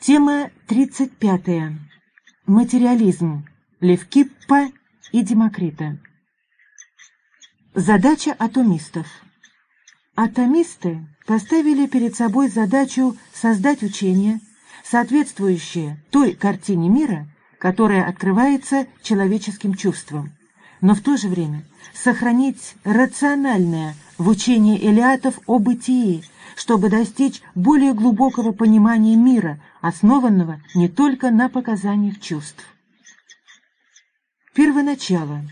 Тема 35. Материализм. Левкиппа и Демокрита. Задача атомистов. Атомисты поставили перед собой задачу создать учение, соответствующее той картине мира, которая открывается человеческим чувством, но в то же время сохранить рациональное в учении элиатов о бытии, чтобы достичь более глубокого понимания мира, основанного не только на показаниях чувств. Первоначало.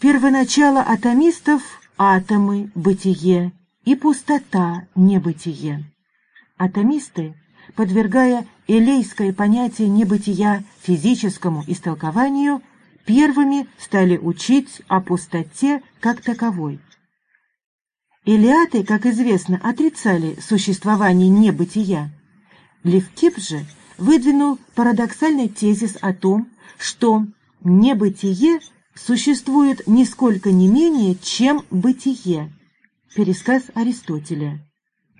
Первоначало атомистов – атомы, бытие и пустота, небытие. Атомисты, подвергая элейское понятие небытия физическому истолкованию, первыми стали учить о пустоте как таковой. Илиаты, как известно, отрицали существование небытия. Левкип же выдвинул парадоксальный тезис о том, что небытие существует нисколько не менее, чем бытие. Пересказ Аристотеля.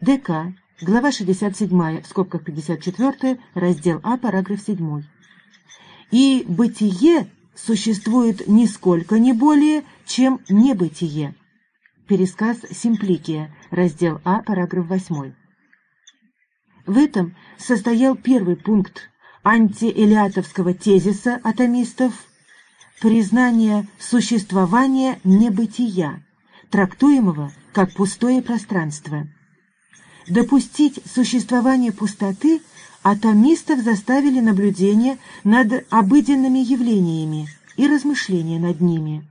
ДК, глава 67, в скобках 54, раздел А, параграф 7. И бытие существует нисколько не более, чем небытие. Пересказ Симпликия, раздел А, параграф 8. В этом состоял первый пункт антиэлиатовского тезиса атомистов признание существования небытия, трактуемого как пустое пространство. Допустить существование пустоты атомистов заставили наблюдение над обыденными явлениями и размышления над ними.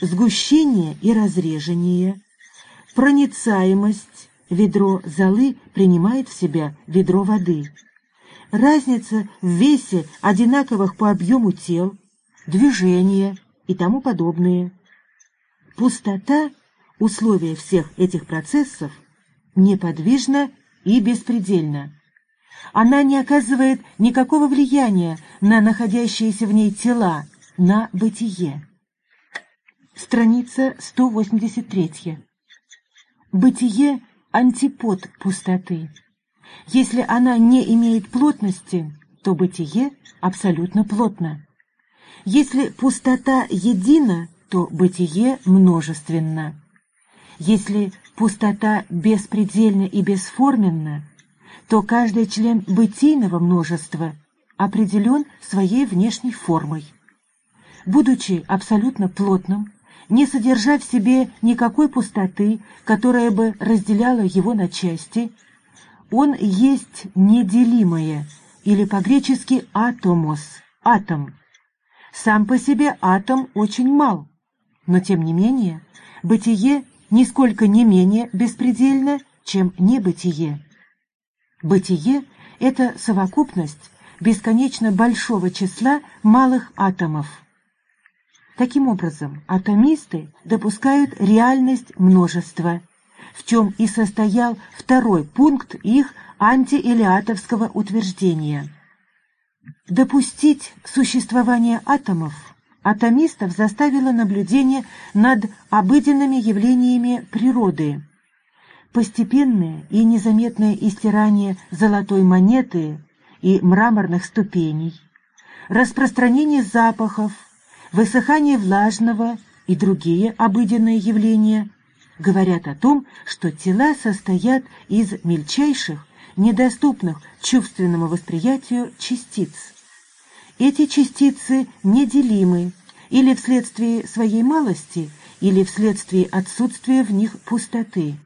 Сгущение и разрежение, проницаемость, ведро золы принимает в себя ведро воды. Разница в весе одинаковых по объему тел, движение и тому подобное. Пустота, условие всех этих процессов, неподвижна и беспредельна. Она не оказывает никакого влияния на находящиеся в ней тела, на бытие. Страница 183. Бытие – антипод пустоты. Если она не имеет плотности, то бытие абсолютно плотно. Если пустота едина, то бытие множественно. Если пустота беспредельна и бесформенна, то каждый член бытийного множества определен своей внешней формой. Будучи абсолютно плотным, не содержа в себе никакой пустоты, которая бы разделяла его на части, он есть неделимое, или по-гречески «атомос» — «атом». Сам по себе атом очень мал, но тем не менее бытие нисколько не менее беспредельно, чем небытие. Бытие — это совокупность бесконечно большого числа малых атомов. Таким образом, атомисты допускают реальность множества, в чем и состоял второй пункт их антиэлиатовского утверждения. Допустить существование атомов атомистов заставило наблюдение над обыденными явлениями природы – Постепенное и незаметное истирание золотой монеты и мраморных ступеней, распространение запахов, высыхание влажного и другие обыденные явления говорят о том, что тела состоят из мельчайших, недоступных чувственному восприятию частиц. Эти частицы неделимы или вследствие своей малости, или вследствие отсутствия в них пустоты.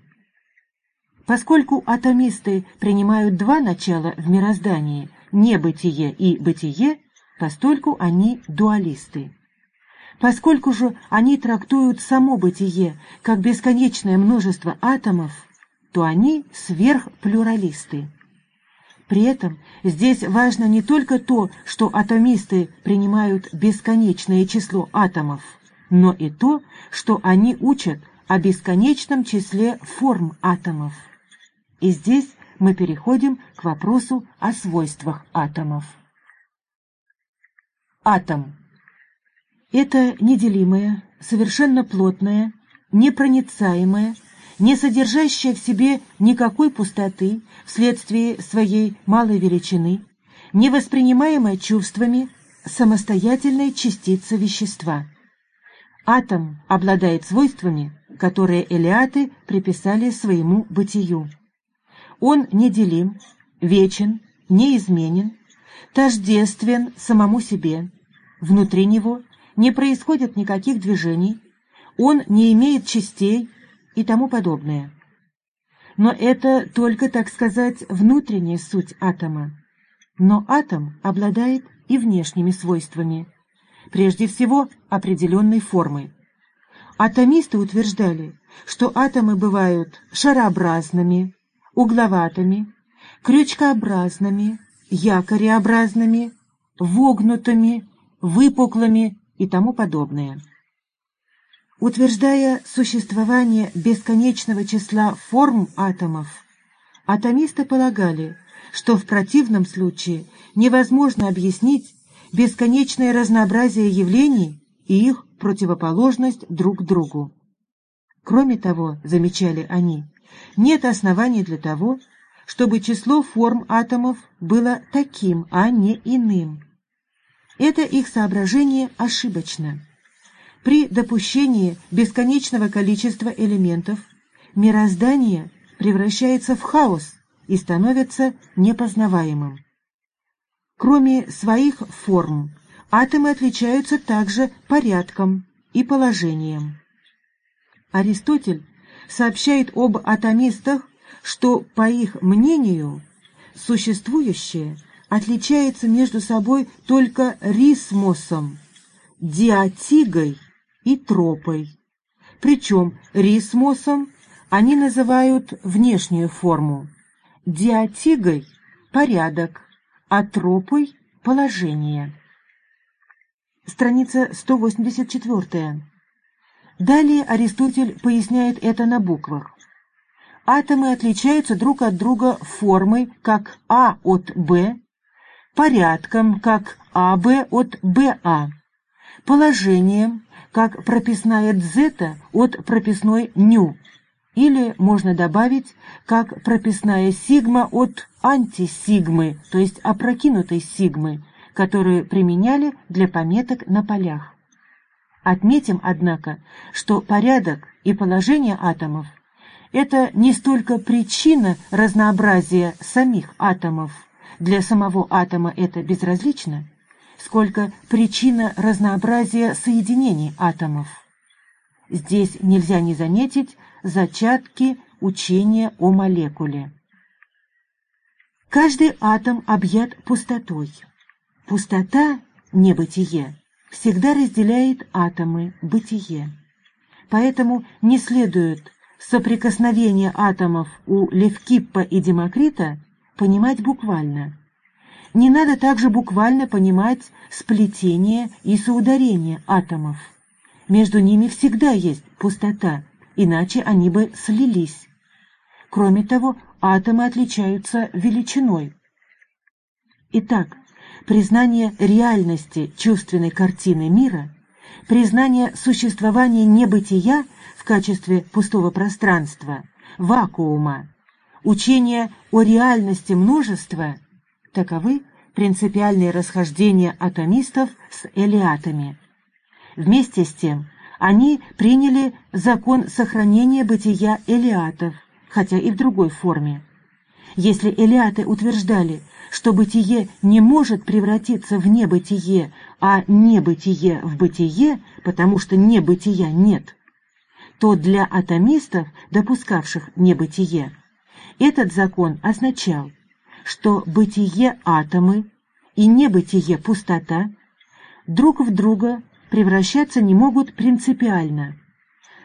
Поскольку атомисты принимают два начала в мироздании – небытие и бытие, постольку они дуалисты. Поскольку же они трактуют само бытие как бесконечное множество атомов, то они сверхплюралисты. При этом здесь важно не только то, что атомисты принимают бесконечное число атомов, но и то, что они учат о бесконечном числе форм атомов. И здесь мы переходим к вопросу о свойствах атомов. Атом – это неделимое, совершенно плотное, непроницаемое, не содержащая в себе никакой пустоты вследствие своей малой величины, не воспринимаемая чувствами, самостоятельная частица вещества. Атом обладает свойствами, которые элиаты приписали своему бытию. Он неделим, вечен, неизменен, тождествен самому себе. Внутри него не происходит никаких движений, он не имеет частей и тому подобное. Но это только, так сказать, внутренняя суть атома. Но атом обладает и внешними свойствами, прежде всего определенной формой. Атомисты утверждали, что атомы бывают шарообразными, угловатыми, крючкообразными, якореобразными, вогнутыми, выпуклыми и тому подобное. Утверждая существование бесконечного числа форм атомов, атомисты полагали, что в противном случае невозможно объяснить бесконечное разнообразие явлений и их противоположность друг другу. Кроме того, замечали они, нет оснований для того, чтобы число форм атомов было таким, а не иным. Это их соображение ошибочно. При допущении бесконечного количества элементов мироздание превращается в хаос и становится непознаваемым. Кроме своих форм, атомы отличаются также порядком и положением. Аристотель сообщает об атомистах что, по их мнению, существующее отличается между собой только рисмосом, диатигой и тропой. Причем рисмосом они называют внешнюю форму, диатигой – порядок, а тропой – положение. Страница 184. Далее Аристотель поясняет это на буквах атомы отличаются друг от друга формой, как А от Б, порядком, как АБ от БА, положением, как прописная дзета от прописной ню, или можно добавить, как прописная сигма от антисигмы, то есть опрокинутой сигмы, которую применяли для пометок на полях. Отметим, однако, что порядок и положение атомов – это не столько причина разнообразия самих атомов, для самого атома это безразлично, сколько причина разнообразия соединений атомов. Здесь нельзя не заметить зачатки учения о молекуле. Каждый атом объят пустотой. Пустота, небытие, всегда разделяет атомы, бытие. Поэтому не следует соприкосновение атомов у Левкиппа и Демокрита понимать буквально. Не надо также буквально понимать сплетение и соударение атомов. Между ними всегда есть пустота, иначе они бы слились. Кроме того, атомы отличаются величиной. Итак, признание реальности чувственной картины мира, признание существования небытия – в качестве пустого пространства, вакуума, учение о реальности множества – таковы принципиальные расхождения атомистов с элиатами. Вместе с тем, они приняли закон сохранения бытия элиатов, хотя и в другой форме. Если элиаты утверждали, что бытие не может превратиться в небытие, а небытие в бытие, потому что небытия нет – то для атомистов, допускавших небытие, этот закон означал, что бытие атомы и небытие пустота друг в друга превращаться не могут принципиально.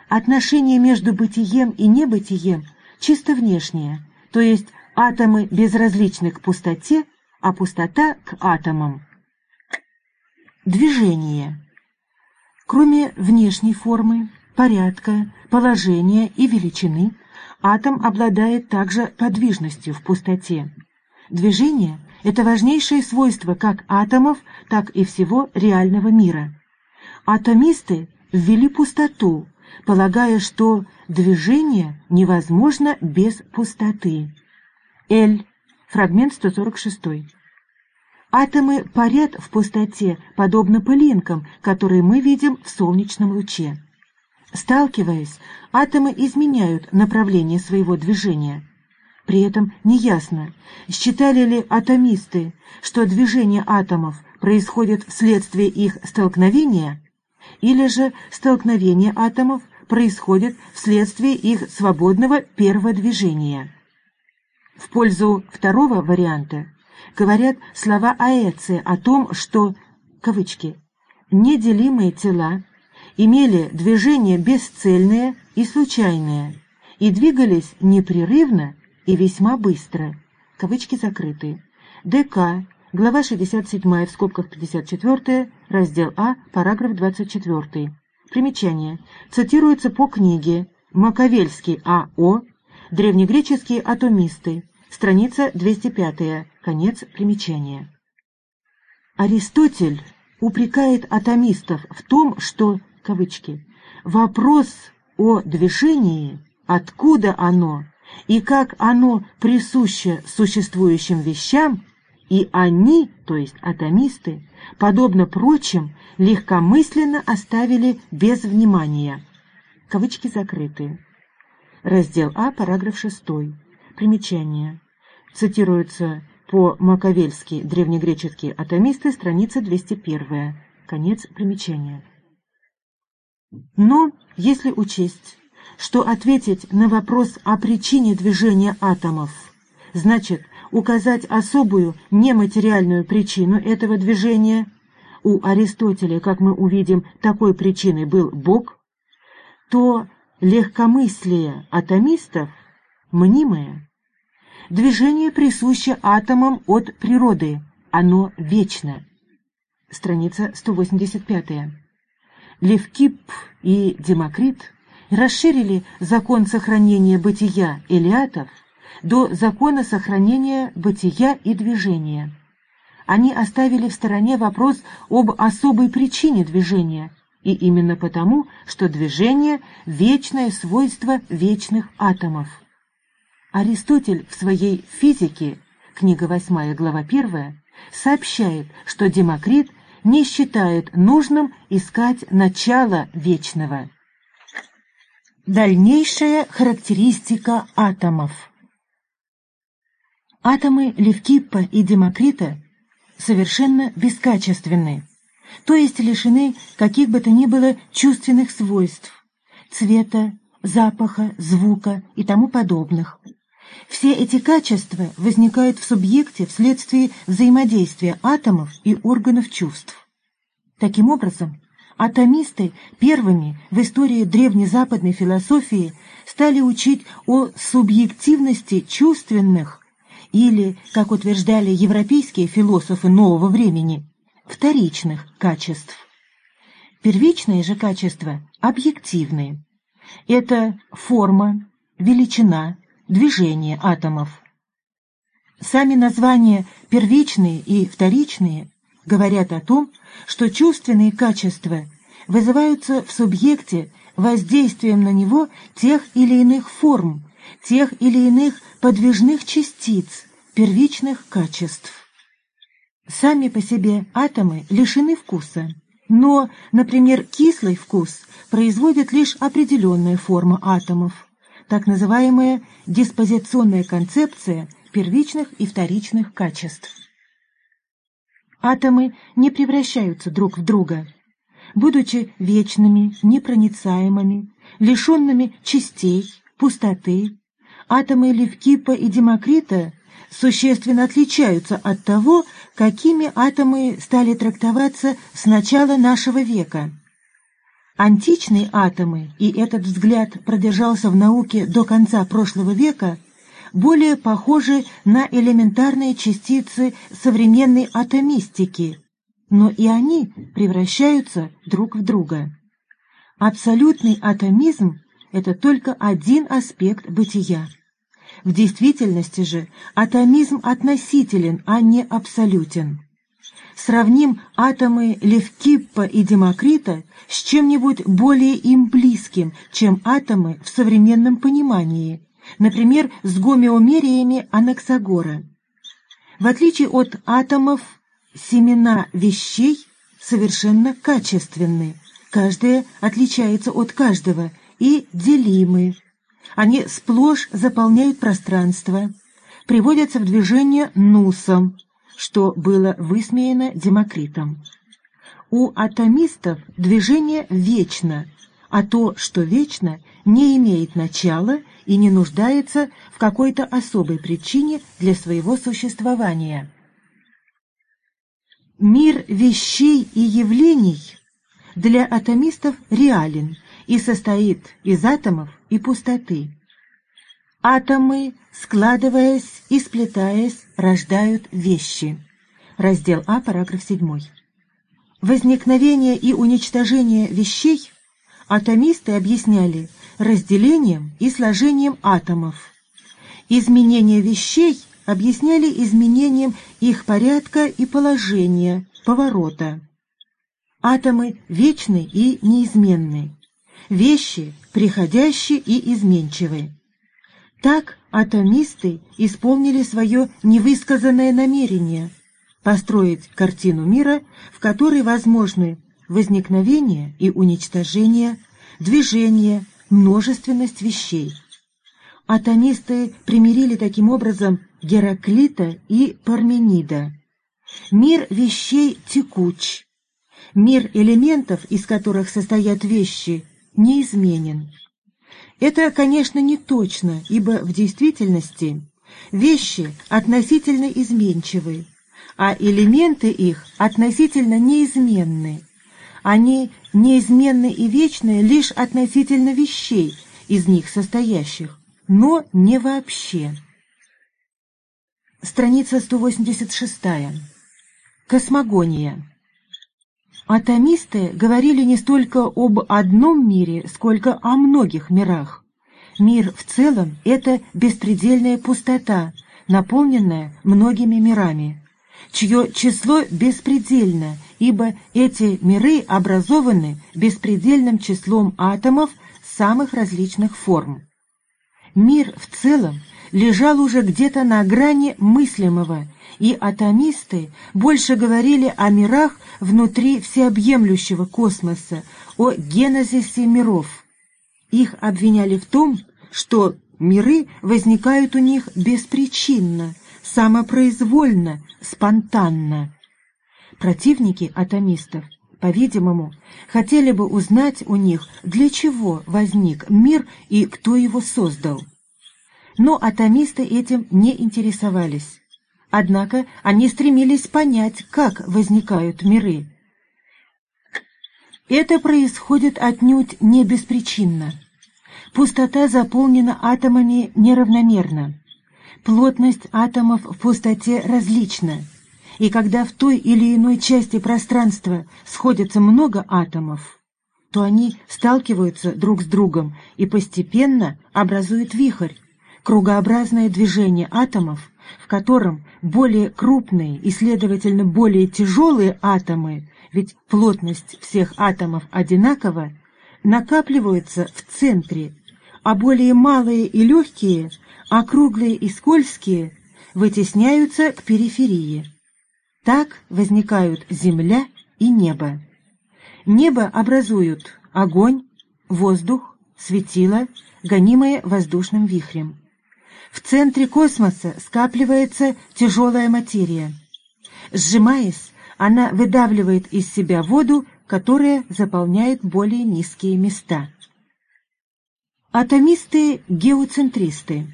Отношение между бытием и небытием чисто внешнее, то есть атомы безразличны к пустоте, а пустота к атомам. Движение. Кроме внешней формы, порядка, положения и величины, атом обладает также подвижностью в пустоте. Движение – это важнейшее свойство как атомов, так и всего реального мира. Атомисты ввели пустоту полагая, что движение невозможно без пустоты. Л. Фрагмент 146. Атомы парят в пустоте, подобно пылинкам, которые мы видим в солнечном луче. Сталкиваясь, атомы изменяют направление своего движения. При этом неясно, считали ли атомисты, что движение атомов происходит вследствие их столкновения, или же столкновение атомов происходит вследствие их свободного первого движения. В пользу второго варианта говорят слова Аэция о том, что, кавычки, «неделимые тела имели движение бесцельное и случайное и двигались непрерывно и весьма быстро». Кавычки закрыты. ДК, глава 67, в скобках 54, раздел А, параграф 24. Примечание. Цитируется по книге «Маковельский А.О. Древнегреческие атомисты», страница 205, конец примечания. Аристотель упрекает атомистов в том, что, кавычки, «вопрос о движении, откуда оно и как оно присуще существующим вещам, и они, то есть атомисты, подобно прочим, легкомысленно оставили без внимания». Кавычки закрыты. Раздел А, параграф 6. Примечание. Цитируется по Маковельски древнегреческие атомисты, страница 201. Конец примечания. Но, если учесть, что ответить на вопрос о причине движения атомов значит указать особую нематериальную причину этого движения, у Аристотеля, как мы увидим, такой причиной был Бог, то легкомыслие атомистов мнимое. Движение присуще атомам от природы, оно вечно. Страница 185. Левкип и Демокрит расширили закон сохранения бытия элиатов до закона сохранения бытия и движения. Они оставили в стороне вопрос об особой причине движения – и именно потому, что движение – вечное свойство вечных атомов. Аристотель в своей «Физике», книга 8, глава 1, сообщает, что Демокрит не считает нужным искать начало вечного. Дальнейшая характеристика атомов Атомы Левкиппа и Демокрита совершенно бескачественны то есть лишены каких бы то ни было чувственных свойств, цвета, запаха, звука и тому подобных. Все эти качества возникают в субъекте вследствие взаимодействия атомов и органов чувств. Таким образом, атомисты первыми в истории древнезападной философии стали учить о субъективности чувственных или, как утверждали европейские философы нового времени, вторичных качеств. Первичные же качества объективные. Это форма, величина, движение атомов. Сами названия первичные и вторичные говорят о том, что чувственные качества вызываются в субъекте воздействием на него тех или иных форм, тех или иных подвижных частиц, первичных качеств. Сами по себе атомы лишены вкуса, но, например, кислый вкус производит лишь определенная форма атомов, так называемая диспозиционная концепция первичных и вторичных качеств. Атомы не превращаются друг в друга. Будучи вечными, непроницаемыми, лишенными частей, пустоты, атомы Левкипа и Демокрита существенно отличаются от того, какими атомы стали трактоваться с начала нашего века. Античные атомы, и этот взгляд продержался в науке до конца прошлого века, более похожи на элементарные частицы современной атомистики, но и они превращаются друг в друга. Абсолютный атомизм – это только один аспект бытия. В действительности же атомизм относителен, а не абсолютен. сравним атомы Левкиппа и Демокрита с чем-нибудь более им близким, чем атомы в современном понимании, например, с гомеомериями Анаксагора. В отличие от атомов, семена вещей совершенно качественны, каждая отличается от каждого и делимы. Они сплошь заполняют пространство, приводятся в движение нусом, что было высмеяно Демокритом. У атомистов движение вечно, а то, что вечно, не имеет начала и не нуждается в какой-то особой причине для своего существования. Мир вещей и явлений для атомистов реален и состоит из атомов и пустоты. Атомы, складываясь и сплетаясь, рождают вещи. Раздел А, параграф 7. Возникновение и уничтожение вещей атомисты объясняли разделением и сложением атомов. Изменение вещей объясняли изменением их порядка и положения, поворота. Атомы вечны и неизменны, вещи приходящие и изменчивы. Так атомисты исполнили свое невысказанное намерение построить картину мира, в которой возможны возникновение и уничтожение, движение, множественность вещей. Атомисты примирили таким образом Гераклита и Парменида. Мир вещей текуч. Мир элементов, из которых состоят вещи, неизменен. Это, конечно, не точно, ибо в действительности вещи относительно изменчивы, а элементы их относительно неизменны. Они неизменны и вечны лишь относительно вещей, из них состоящих, но не вообще. Страница 186. Космогония. Атомисты говорили не столько об одном мире, сколько о многих мирах. Мир в целом — это беспредельная пустота, наполненная многими мирами чье число беспредельно, ибо эти миры образованы беспредельным числом атомов самых различных форм. Мир в целом лежал уже где-то на грани мыслимого, и атомисты больше говорили о мирах внутри всеобъемлющего космоса, о генезисе миров. Их обвиняли в том, что миры возникают у них беспричинно, самопроизвольно, спонтанно. Противники атомистов, по-видимому, хотели бы узнать у них, для чего возник мир и кто его создал. Но атомисты этим не интересовались. Однако они стремились понять, как возникают миры. Это происходит отнюдь не беспричинно. Пустота заполнена атомами неравномерно. Плотность атомов в пустоте различна, и когда в той или иной части пространства сходятся много атомов, то они сталкиваются друг с другом и постепенно образуют вихрь, кругообразное движение атомов, в котором более крупные и, следовательно, более тяжелые атомы, ведь плотность всех атомов одинакова, накапливаются в центре, а более малые и легкие – округлые и скользкие вытесняются к периферии. Так возникают земля и небо. Небо образуют огонь, воздух, светило, гонимое воздушным вихрем. В центре космоса скапливается тяжелая материя. Сжимаясь, она выдавливает из себя воду, которая заполняет более низкие места. Атомисты-геоцентристы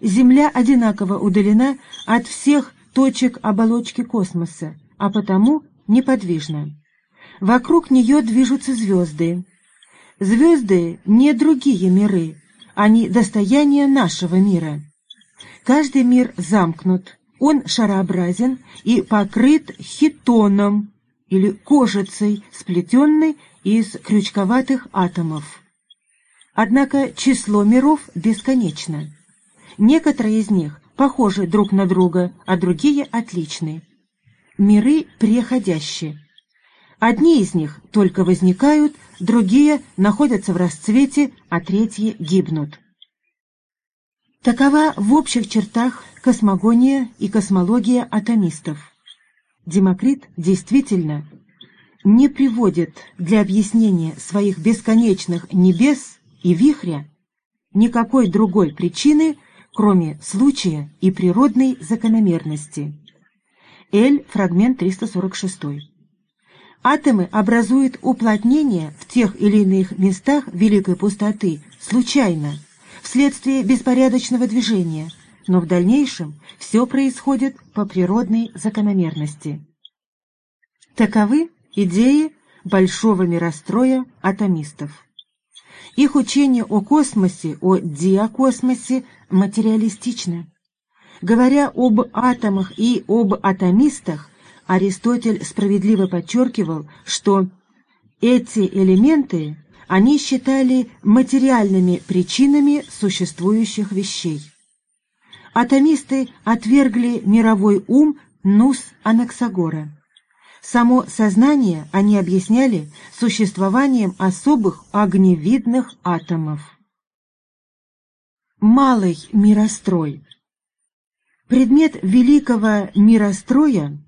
Земля одинаково удалена от всех точек оболочки космоса, а потому неподвижна. Вокруг нее движутся звезды. Звезды не другие миры, они достояние нашего мира. Каждый мир замкнут, он шарообразен и покрыт хитоном или кожицей, сплетенной из крючковатых атомов. Однако число миров бесконечно. Некоторые из них похожи друг на друга, а другие отличны. миры преходящие. Одни из них только возникают, другие находятся в расцвете, а третьи гибнут. Такова в общих чертах космогония и космология атомистов. Демокрит действительно не приводит для объяснения своих бесконечных небес и вихря никакой другой причины, кроме случая и природной закономерности. Л. Фрагмент 346. Атомы образуют уплотнение в тех или иных местах великой пустоты случайно, вследствие беспорядочного движения, но в дальнейшем все происходит по природной закономерности. Таковы идеи большого миростроя атомистов. Их учение о космосе, о диакосмосе материалистично. Говоря об атомах и об атомистах, Аристотель справедливо подчеркивал, что эти элементы они считали материальными причинами существующих вещей. Атомисты отвергли мировой ум Нус Анаксагора. Само сознание они объясняли существованием особых огневидных атомов. Малый мирострой Предмет великого миростроя –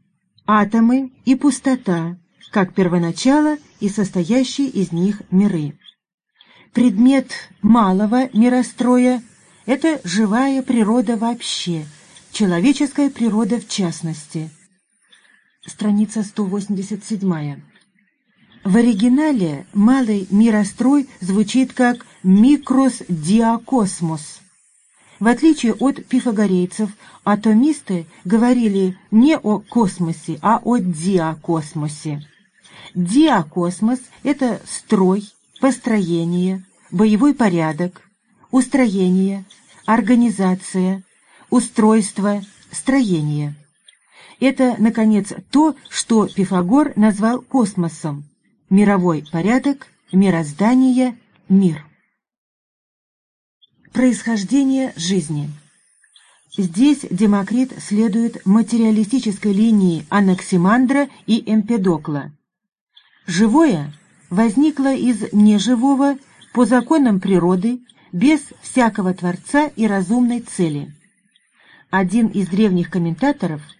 атомы и пустота, как первоначало и состоящие из них миры. Предмет малого миростроя – это живая природа вообще, человеческая природа в частности – страница 187. В оригинале малый мирострой звучит как «микрос диакосмос». В отличие от пифагорейцев, атомисты говорили не о космосе, а о диакосмосе. Диакосмос – это строй, построение, боевой порядок, устроение, организация, устройство, строение. Это, наконец, то, что Пифагор назвал космосом – мировой порядок, мироздание, мир. Происхождение жизни Здесь Демокрит следует материалистической линии Анаксимандра и Эмпедокла. Живое возникло из неживого по законам природы, без всякого Творца и разумной цели. Один из древних комментаторов –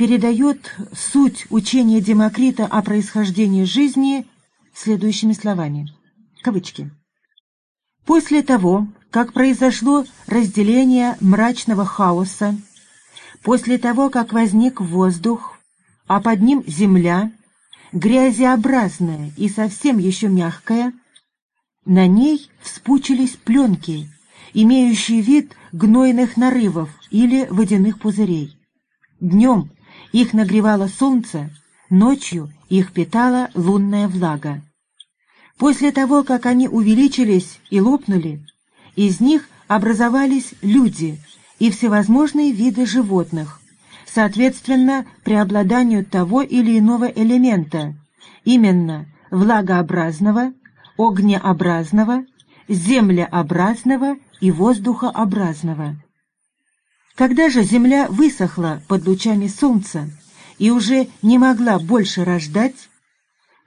передает суть учения Демокрита о происхождении жизни следующими словами. Кавычки. После того, как произошло разделение мрачного хаоса, после того, как возник воздух, а под ним земля, грязеобразная и совсем еще мягкая, на ней вспучились пленки, имеющие вид гнойных нарывов или водяных пузырей. Днем их нагревало солнце, ночью их питала лунная влага. После того, как они увеличились и лопнули, из них образовались люди и всевозможные виды животных, соответственно преобладанию того или иного элемента, именно влагообразного, огнеобразного, землеобразного и воздухообразного. Когда же земля высохла под лучами солнца и уже не могла больше рождать,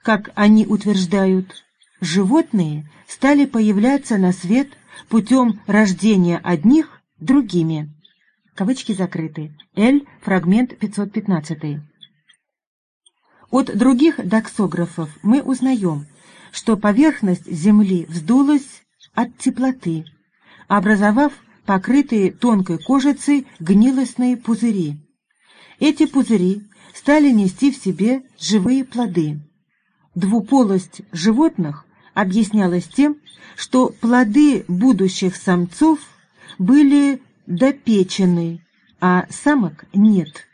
как они утверждают, животные стали появляться на свет путем рождения одних другими. Кавычки закрыты. Л. Фрагмент 515. От других доксографов мы узнаем, что поверхность Земли вздулась от теплоты, образовав покрытые тонкой кожицей гнилостные пузыри. Эти пузыри стали нести в себе живые плоды. Двуполость животных объяснялась тем, что плоды будущих самцов были допечены, а самок нет.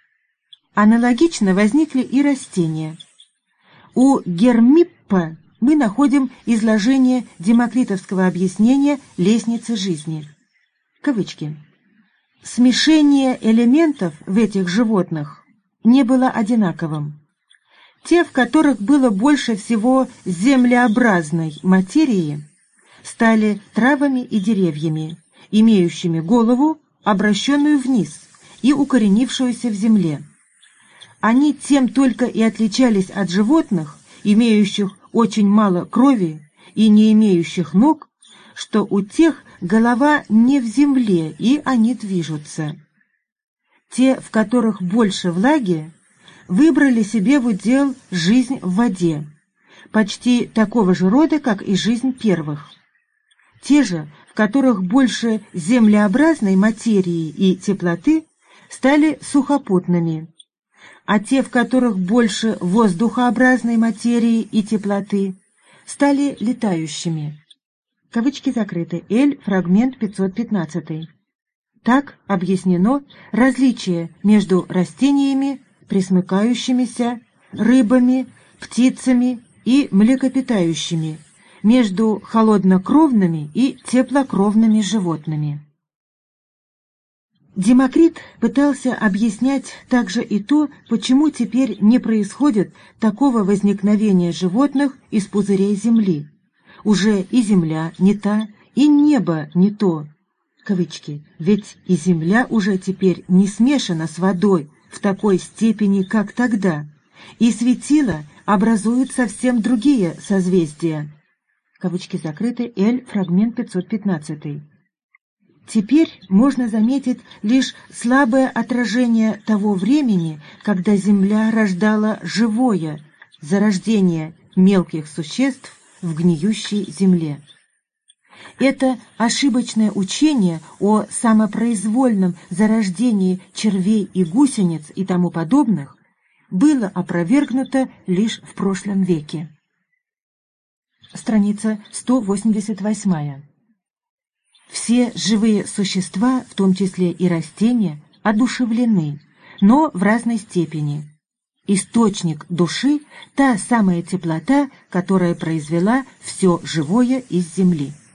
Аналогично возникли и растения. У Гермиппа мы находим изложение демокритовского объяснения лестницы жизни – Кавычки. Смешение элементов в этих животных не было одинаковым. Те, в которых было больше всего землеобразной материи, стали травами и деревьями, имеющими голову, обращенную вниз и укоренившуюся в земле. Они тем только и отличались от животных, имеющих очень мало крови и не имеющих ног, что у тех голова не в земле, и они движутся. Те, в которых больше влаги, выбрали себе в удел жизнь в воде, почти такого же рода, как и жизнь первых. Те же, в которых больше землеобразной материи и теплоты, стали сухопутными, а те, в которых больше воздухообразной материи и теплоты, стали летающими. Кавычки закрыты. Эль, фрагмент 515. Так объяснено различие между растениями, пресмыкающимися, рыбами, птицами и млекопитающими, между холоднокровными и теплокровными животными. Демокрит пытался объяснять также и то, почему теперь не происходит такого возникновения животных из пузырей Земли. Уже и Земля не та, и небо не то. Кавычки. Ведь и Земля уже теперь не смешана с водой в такой степени, как тогда, и светила образуют совсем другие созвездия. Кавычки закрыты. Л. Фрагмент 515. Теперь можно заметить лишь слабое отражение того времени, когда Земля рождала живое, зарождение мелких существ в гниющей земле. Это ошибочное учение о самопроизвольном зарождении червей и гусениц и тому подобных было опровергнуто лишь в прошлом веке. Страница 188. Все живые существа, в том числе и растения, одушевлены, но в разной степени. Источник души – та самая теплота, которая произвела все живое из земли.